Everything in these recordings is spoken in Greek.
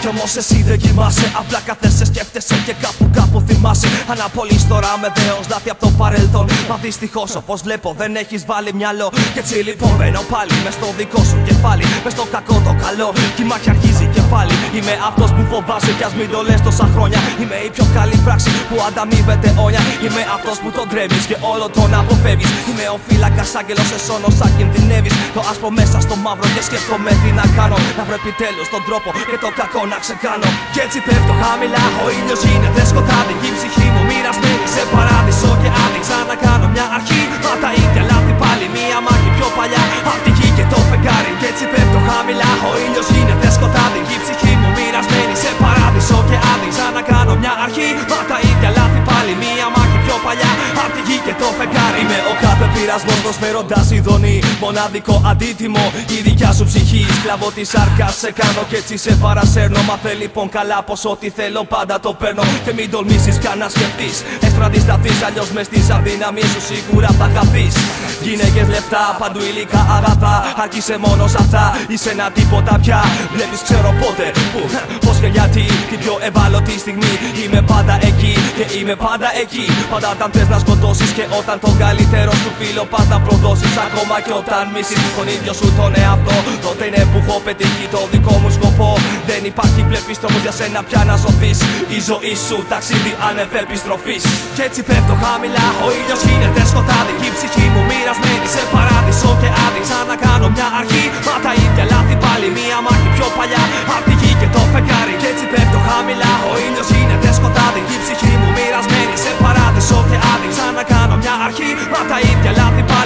Κι όμως εσύ δεν κοιμάσαι. Απλά καθέσαι σκέφτεσαι και κάπου κάπου θυμάσαι. Αναπολύς τώρα με δέος λάθη από το παρελθόν. Μα δυστυχώς όπως βλέπω δεν έχεις βάλει μυαλό. Και έτσι λοιπόν μπαίνω πάλι μες στο δικό σου κεφάλι Μες στο κακό το καλό. Κι η μάχη αρχίζει και πάλι Είμαι αυτός που φοβάσαι κι ας μην το λες τόσα χρόνια. Είμαι η πιο καλή πράξη που ανταμείβεται όνια. Είμαι αυτός που τον τρέμεις και όλο τον αποφεύγεις. Είμαι ο φύλακας άγγελος εσώνω σαν κινδυνεύεις. Το άσπρο μέσα στο μαύρο και σκέφτομαι τι να κάνω. Να βρω επιτέλους τον τρόπο και το κακό να ξεκάνω Κι έτσι πέφτω χαμηλά, ο ήλιος γίνεται σκοτάδι Κι η ψυχή μου. Μοιρασμένη σε παράδεισο γη και το φεγγάρι Με ο κάθε πειρασμός προσφέροντας ειδονή Μοναδικό αντίτιμο, η δικιά σου ψυχή Σκλαβό της σάρκας σε κάνω και έτσι σε παρασέρνω. Μάθε λοιπόν καλά πως ό,τι θέλω πάντα το παίρνω. Και μην τολμήσεις καν να σκεφτείς. Έξτρα αντισταθείς αλλιώς μες στις αδυναμίες σου σίγουρα θα χαθείς. Γυναίκες λεφτά, παντού υλικά αγαθά. Άρχισε μόνος σ' αυτά, είσαι ένα τίποτα πια. Βλέπεις ξέρω πότε, που, πως και γιατί. Την πιο ευάλωτη στιγμή είμαι πάντα εκεί. Και είμαι πάντα εκεί. Πάντα όταν θες να σκοτώσεις και όταν τον καλύτερο σου φίλο πας να προδώσεις Ακόμα και όταν μισείς τον ίδιο σου τον εαυτό. Τότε είναι που έχω πετύχει το δικό μου σκοπό. Δεν υπάρχει βλέπεις τρόπος για σένα πια να σωθείς. Η ζωή σου ταξίδι ανεφεπιστροφής Κι έτσι πέφτω χαμηλά, ο ήλιος γίνεται σκοτάδι. Κι η ψυχή μου μοιρασμένη σε παράδεισο και άδειξα να κάνω μια αρχή Μα τα ίδια λάθη πάλι. Μια μάχη πιο παλιά Απ' τη γη και το φεγγάρι. Κι έτσι πέφτω χαμηλά, ο ήλιος γίνεται σκοτάδι. Κι η ψυχή μου μοιρασμένη σε παράδεισο και άδειξα να κάνω μια αρχή Μα τα ίδια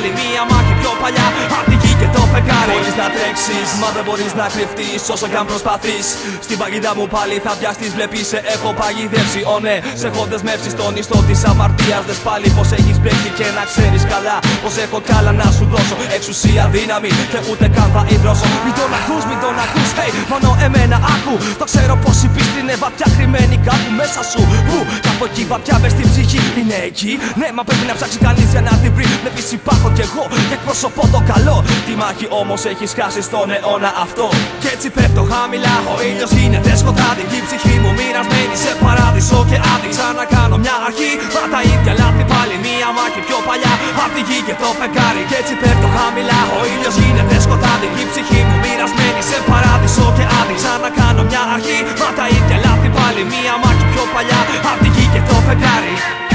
λάθη πάλι μια μάχη πιο παλιά. Απ' τη γη και το φεγγάρι. Μπορείς να τρέξεις, μα δεν μπορείς να κρυφτείς. Όσο καν προσπαθείς Στην παγίδα μου πάλι θα πιαστείς, βλέπεις σε έχω παγιδεύσει. Ω ναι, σε έχω δεσμεύσει στον ιστό της αμαρτίας. Δες πάλι πως έχεις μπλέξει και να ξέρεις καλά Πως έχω κι άλλα να σου δώσω. Εξουσία, δύναμη και ούτε καν θα υδρώσω. Μην τον ακούς, μην τον ακούς, hey, μόνο εμένα άκου. Το ξέρω πως η πίστη είναι βαθιά κρυμμένη κάπου μέσα σου. Που από εκεί βαπιά μες στην ψυχή. Είναι εκεί, ναι μα πρέπει να ψάξει κανείς για να την βρει. Βλέπεις υπάρχω κι εγώ και εκπροσωπώ το καλό. Τη μάχη όμως έχει χάσει στον αιώνα αυτό. Κι έτσι πέφτω χαμηλά, ο ήλιος γίνεται σκοτάδι Η ψυχή μου μοιρασμένη σε παράδεισο και άδει Ξανακάνω μια αρχή, μα τα ίδια λάθη πάλι. Μία μάχη πιο παλιά, απ' τη γη και το φεγγάρι. Κι έτσι πέφτω χαμηλά, ο ήλιος γίνεται σκοτάδι Η ψυχή μου μοιρασμένη σε παράδεισο και άδει Ξανακάνω μια αρχή, μα τα ίδια λάθη πάλι. Μία μάχη πιο παλιά, απ' My daddy.